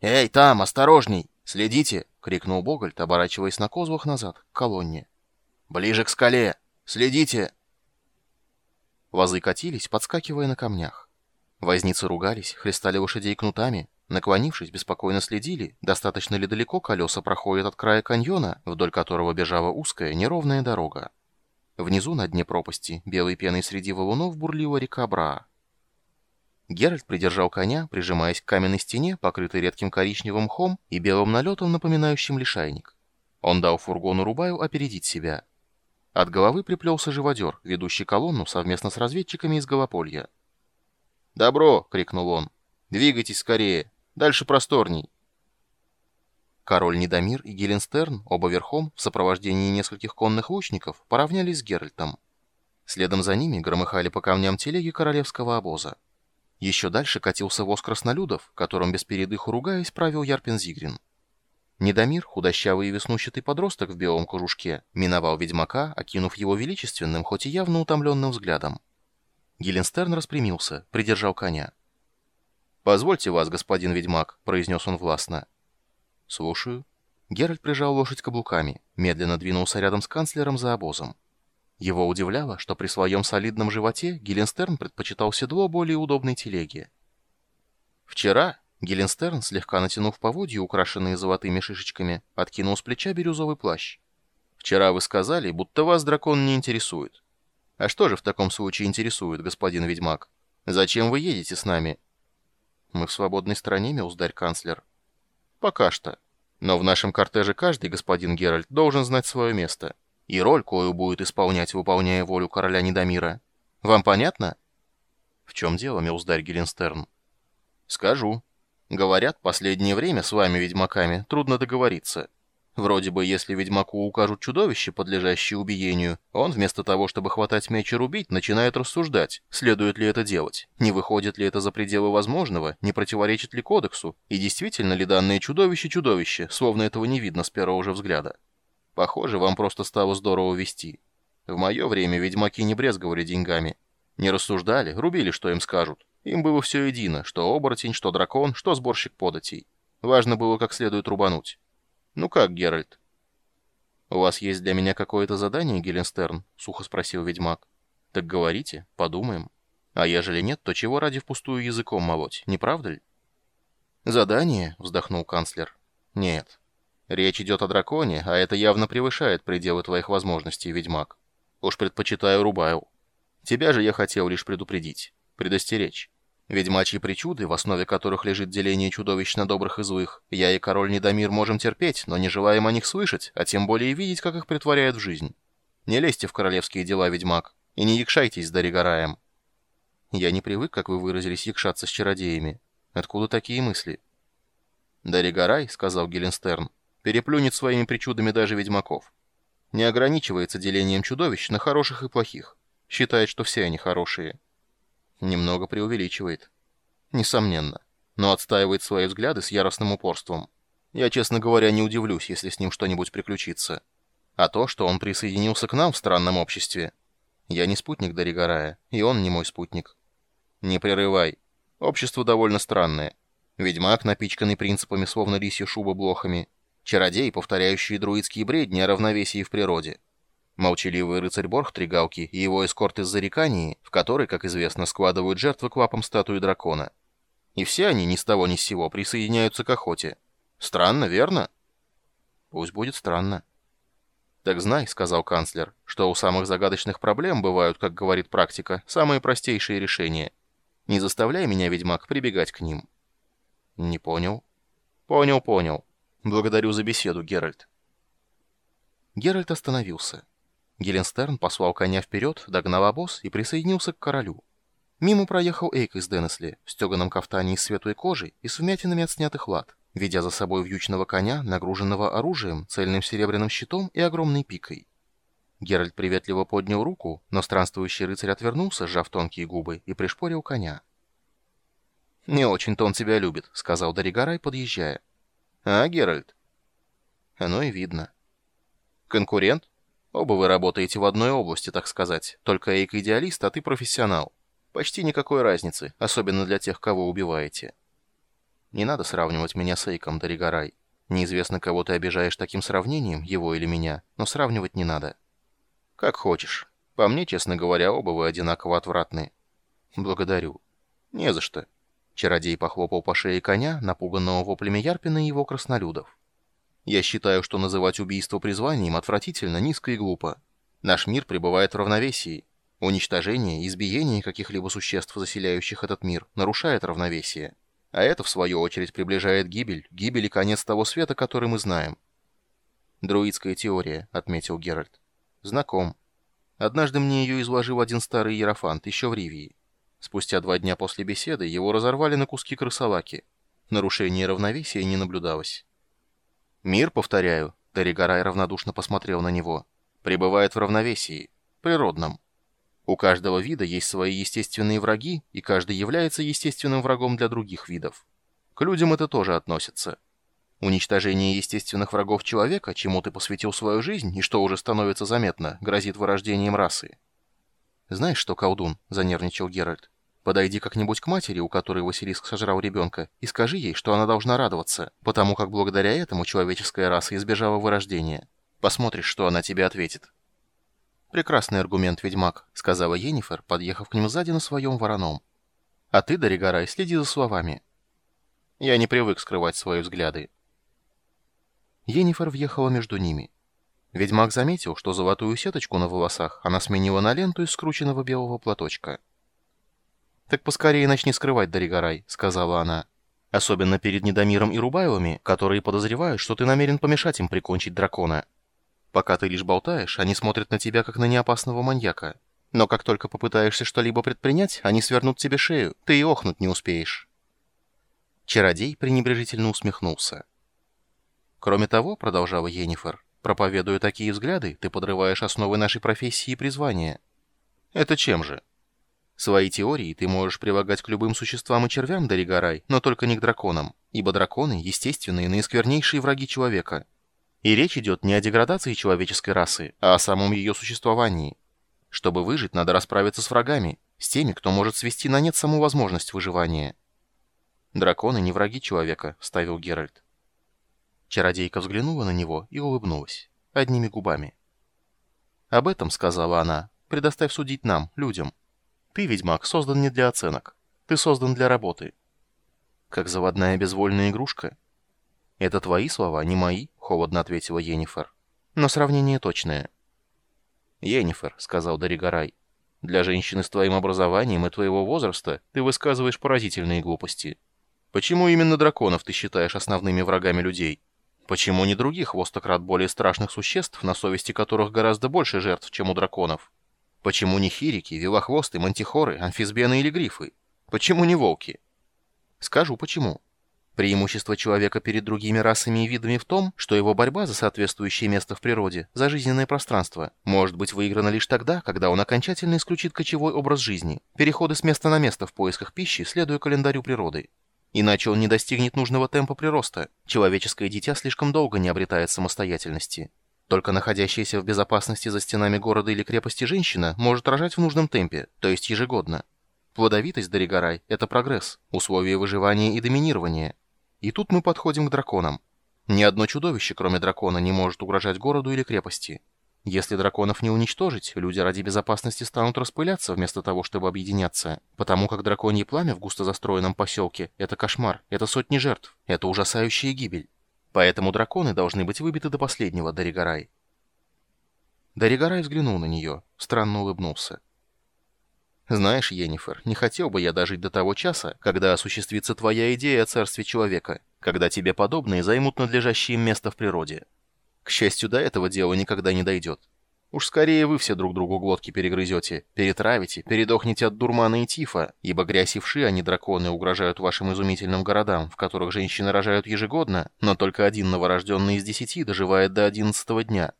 «Эй, там, осторожней! Следите!» — крикнул Богольд, оборачиваясь на козлах назад, к колонне. «Ближе к скале! Следите!» Вазы катились, подскакивая на камнях. Возницы ругались, хлестали лошадей кнутами, наклонившись, беспокойно следили, достаточно ли далеко колеса проходят от края каньона, вдоль которого бежала узкая, неровная дорога. Внизу, на дне пропасти, белой пеной среди валунов бурлила река Браа. Геральт придержал коня, прижимаясь к каменной стене, покрытой редким коричневым мхом и белым налетом, напоминающим лишайник. Он дал фургону Рубаю опередить себя. От головы приплелся живодер, ведущий колонну совместно с разведчиками из Голополья. «Добро!» — крикнул он. «Двигайтесь скорее! Дальше просторней!» Король Недомир и Геленстерн, оба верхом, в сопровождении нескольких конных лучников, поравнялись с Геральтом. Следом за ними громыхали по камням телеги королевского обоза. Еще дальше катился воз краснолюдов, которым без передыху ругаясь правил Ярпин Зигрин. Недомир, худощавый и веснущатый подросток в белом кожушке, миновал ведьмака, окинув его величественным, хоть и явно утомленным взглядом. Геленстерн распрямился, придержал коня. «Позвольте вас, господин ведьмак», — произнес он властно. «Слушаю». Геральт прижал лошадь каблуками, медленно двинулся рядом с канцлером за обозом. Его удивляло, что при своем солидном животе Геленстерн предпочитал седло более удобной телеги. Вчера Геленстерн, слегка натянув поводья, украшенные золотыми шишечками, откинул с плеча бирюзовый плащ. «Вчера вы сказали, будто вас дракон не интересует. А что же в таком случае интересует, господин ведьмак? Зачем вы едете с нами?» «Мы в свободной стране, милздарь-канцлер». «Пока что. Но в нашем кортеже каждый господин Геральт должен знать свое место» и роль, кою будет исполнять, выполняя волю короля Недомира. Вам понятно? В чем дело, милздарь Геленстерн? Скажу. Говорят, последнее время с вами, ведьмаками, трудно договориться. Вроде бы, если ведьмаку укажут чудовище, подлежащее убиению, он вместо того, чтобы хватать меч и рубить, начинает рассуждать, следует ли это делать, не выходит ли это за пределы возможного, не противоречит ли кодексу, и действительно ли данное чудовище чудовище, словно этого не видно с первого же взгляда. Похоже, вам просто стало здорово вести. В мое время ведьмаки не брезговали деньгами. Не рассуждали, рубили, что им скажут. Им было все едино, что оборотень, что дракон, что сборщик податей. Важно было как следует рубануть. Ну как, Геральт? «У вас есть для меня какое-то задание, Геленстерн?» — сухо спросил ведьмак. «Так говорите, подумаем. А ежели нет, то чего ради впустую языком молоть, не правда ли?» «Задание?» — вздохнул канцлер. «Нет, Речь идет о драконе, а это явно превышает пределы твоих возможностей, ведьмак. Уж предпочитаю Рубаю. Тебя же я хотел лишь предупредить, предостеречь. Ведьмачьи причуды, в основе которых лежит деление чудовищ на добрых и злых, я и король Недомир можем терпеть, но не желаем о них слышать, а тем более видеть, как их притворяют в жизнь. Не лезьте в королевские дела, ведьмак, и не якшайтесь с Даригараем. Я не привык, как вы выразились, якшаться с чародеями. Откуда такие мысли? Даригарай, сказал Геленстерн, переплюнет своими причудами даже ведьмаков. Не ограничивается делением чудовищ на хороших и плохих. Считает, что все они хорошие. Немного преувеличивает. Несомненно. Но отстаивает свои взгляды с яростным упорством. Я, честно говоря, не удивлюсь, если с ним что-нибудь приключится. А то, что он присоединился к нам в странном обществе... Я не спутник Даригарая, и он не мой спутник. Не прерывай. Общество довольно странное. Ведьмак, напичканный принципами, словно лисья шуба блохами, Чародей, повторяющий друидские бредни о равновесии в природе. Молчаливый рыцарь Борх Тригалки и его эскорт из Зарекании, в которой, как известно, складывают жертвы к лапам статуи дракона. И все они ни с того ни с сего присоединяются к охоте. Странно, верно? Пусть будет странно. «Так знай», — сказал канцлер, — «что у самых загадочных проблем бывают, как говорит практика, самые простейшие решения. Не заставляй меня, ведьмак, прибегать к ним». «Не понял». «Понял, понял. «Благодарю за беседу, Геральт». Геральт остановился. Геленстерн послал коня вперед, догнал обоз и присоединился к королю. Мимо проехал Эйк из Денесли, в стеганом кафтане из светлой кожи и с вмятинами от снятых лад, ведя за собой вьючного коня, нагруженного оружием, цельным серебряным щитом и огромной пикой. Геральт приветливо поднял руку, но странствующий рыцарь отвернулся, сжав тонкие губы, и пришпорил коня. «Не очень-то он тебя любит», — сказал Даригарай, подъезжая. А, Геральт? Оно и видно. Конкурент? Оба вы работаете в одной области, так сказать. Только Эйк идеалист, а ты профессионал. Почти никакой разницы, особенно для тех, кого убиваете. Не надо сравнивать меня с Эйком, Даригарай. Неизвестно, кого ты обижаешь таким сравнением, его или меня, но сравнивать не надо. Как хочешь. По мне, честно говоря, оба вы одинаково отвратны. Благодарю. Не за что. Чародей похлопал по шее коня, напуганного воплями Ярпина и его краснолюдов. Я считаю, что называть убийство призванием отвратительно, низко и глупо. Наш мир пребывает в равновесии. Уничтожение, избиение каких-либо существ, заселяющих этот мир, нарушает равновесие. А это, в свою очередь, приближает гибель, гибель и конец того света, который мы знаем. «Друидская теория», — отметил Геральт. «Знаком. Однажды мне ее изложил один старый иерофант, еще в Ривии. Спустя два дня после беседы его разорвали на куски крысолаки. Нарушения равновесия не наблюдалось. «Мир, повторяю», — Даригарай равнодушно посмотрел на него, — «пребывает в равновесии, природном. У каждого вида есть свои естественные враги, и каждый является естественным врагом для других видов. К людям это тоже относится. Уничтожение естественных врагов человека, чему ты посвятил свою жизнь, и что уже становится заметно, грозит вырождением расы. «Знаешь что, колдун?» — занервничал Геральт. «Подойди как-нибудь к матери, у которой Василиск сожрал ребенка, и скажи ей, что она должна радоваться, потому как благодаря этому человеческая раса избежала вырождения. Посмотришь, что она тебе ответит». «Прекрасный аргумент, ведьмак», — сказала Енифер, подъехав к ним сзади на своем вороном. «А ты, Даригарай, следи за словами». Я не привык скрывать свои взгляды. Енифер въехала между ними. Ведьмак заметил, что золотую сеточку на волосах она сменила на ленту из скрученного белого платочка. «Так поскорее начни скрывать, Даригарай», — сказала она. «Особенно перед Недомиром и Рубайлами, которые подозревают, что ты намерен помешать им прикончить дракона». Пока ты лишь болтаешь, они смотрят на тебя как на неопасного маньяка. Но как только попытаешься что-либо предпринять, они свернут тебе шею, ты и охнуть не успеешь». Чародей пренебрежительно усмехнулся. «Кроме того, — продолжала Йеннифер, — проповедуя такие взгляды, ты подрываешь основы нашей профессии и призвания. Это чем же? Свои теории ты можешь прилагать к любым существам и червям, Даригарай, но только не к драконам, ибо драконы — естественные, наисквернейшие враги человека». И речь идет не о деградации человеческой расы, а о самом ее существовании. Чтобы выжить, надо расправиться с врагами, с теми, кто может свести на нет саму возможность выживания. «Драконы не враги человека», — ставил Геральт. Чародейка взглянула на него и улыбнулась, одними губами. «Об этом, — сказала она, — предоставь судить нам, людям. Ты, ведьмак, создан не для оценок. Ты создан для работы. Как заводная безвольная игрушка. Это твои слова, не мои, холодно ответила Енифер. «Но сравнение точное». «Енифер», — сказал Даригарай, — «для женщины с твоим образованием и твоего возраста ты высказываешь поразительные глупости. Почему именно драконов ты считаешь основными врагами людей? Почему не других востократ более страшных существ, на совести которых гораздо больше жертв, чем у драконов? Почему не хирики, вилохвосты, мантихоры, амфисбены или грифы? Почему не волки?» «Скажу, почему». Преимущество человека перед другими расами и видами в том, что его борьба за соответствующее место в природе, за жизненное пространство, может быть выиграна лишь тогда, когда он окончательно исключит кочевой образ жизни, переходы с места на место в поисках пищи, следуя календарю природы. Иначе он не достигнет нужного темпа прироста. Человеческое дитя слишком долго не обретает самостоятельности. Только находящаяся в безопасности за стенами города или крепости женщина может рожать в нужном темпе, то есть ежегодно. Плодовитость, Дорогорай, это прогресс, условия выживания и доминирования. И тут мы подходим к драконам. Ни одно чудовище, кроме дракона, не может угрожать городу или крепости. Если драконов не уничтожить, люди ради безопасности станут распыляться вместо того, чтобы объединяться, потому как драконье пламя в густо застроенном поселке — это кошмар, это сотни жертв, это ужасающая гибель. Поэтому драконы должны быть выбиты до последнего, Даригарай. Даригарай взглянул на нее, странно улыбнулся. Знаешь, Енифер, не хотел бы я дожить до того часа, когда осуществится твоя идея о царстве человека, когда тебе подобные займут надлежащее место в природе. К счастью, до этого дела никогда не дойдет. Уж скорее вы все друг другу глотки перегрызете, перетравите, передохнете от дурмана и тифа, ибо грязь и вши, а не драконы, угрожают вашим изумительным городам, в которых женщины рожают ежегодно, но только один новорожденный из десяти доживает до одиннадцатого дня.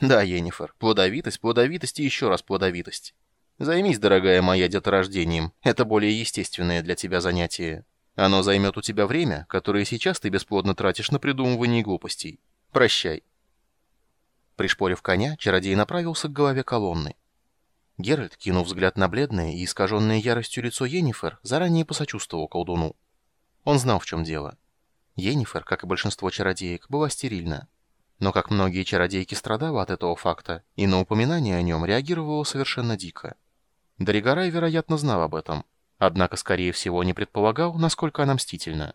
Да, Енифер, плодовитость, плодовитость и еще раз плодовитость. Займись, дорогая моя, деторождением. Это более естественное для тебя занятие. Оно займет у тебя время, которое сейчас ты бесплодно тратишь на придумывание глупостей. Прощай. Пришпорив коня, чародей направился к голове колонны. Геральт, кинув взгляд на бледное и искаженное яростью лицо Йеннифер, заранее посочувствовал колдуну. Он знал, в чем дело. Йеннифер, как и большинство чародеек, была стерильна. Но, как многие чародейки, страдала от этого факта, и на упоминание о нем реагировала совершенно дико. Доригарай, вероятно, знал об этом, однако, скорее всего, не предполагал, насколько она мстительна.